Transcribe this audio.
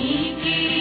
He